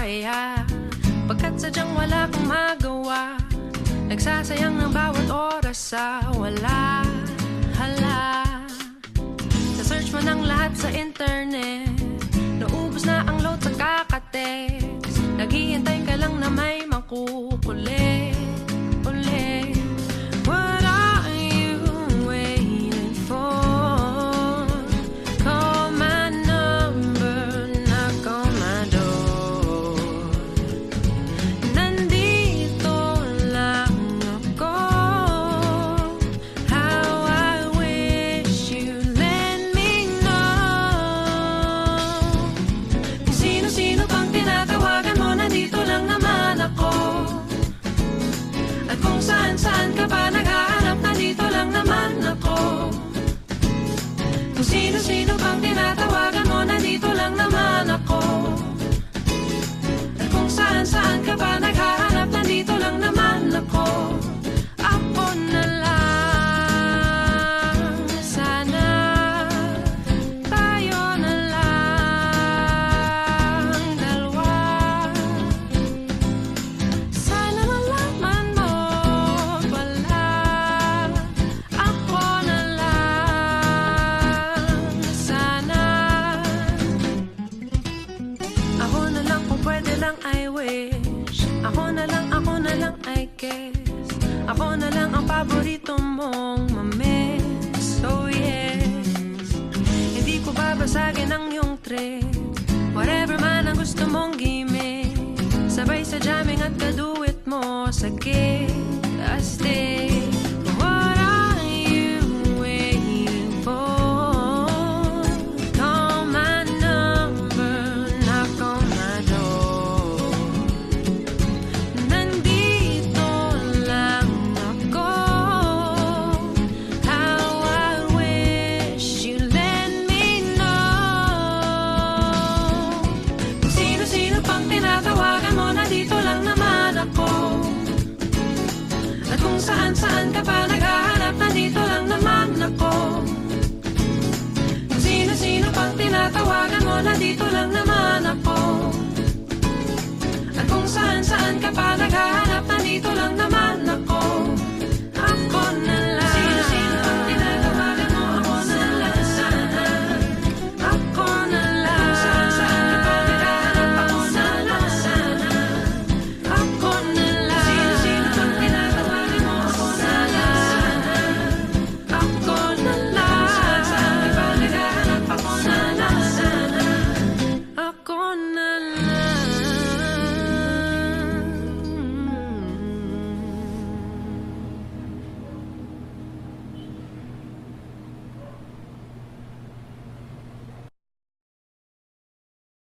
nakakahiya Pagkat sadyang wala kang magawa Nagsasayang ng bawat oras sa wala Hala. Sa search mo ng lahat sa internet Naubos na ang lang I wish. Ako na lang, ako na lang I guess. Ako na lang ang paborito mong mamix. Oh yes. Hindi ko babasagin ang iyong trip Whatever man ang gusto mong gimmick. Sabay sa jamming at kaduwit mo Sakit, astig Santa Paz.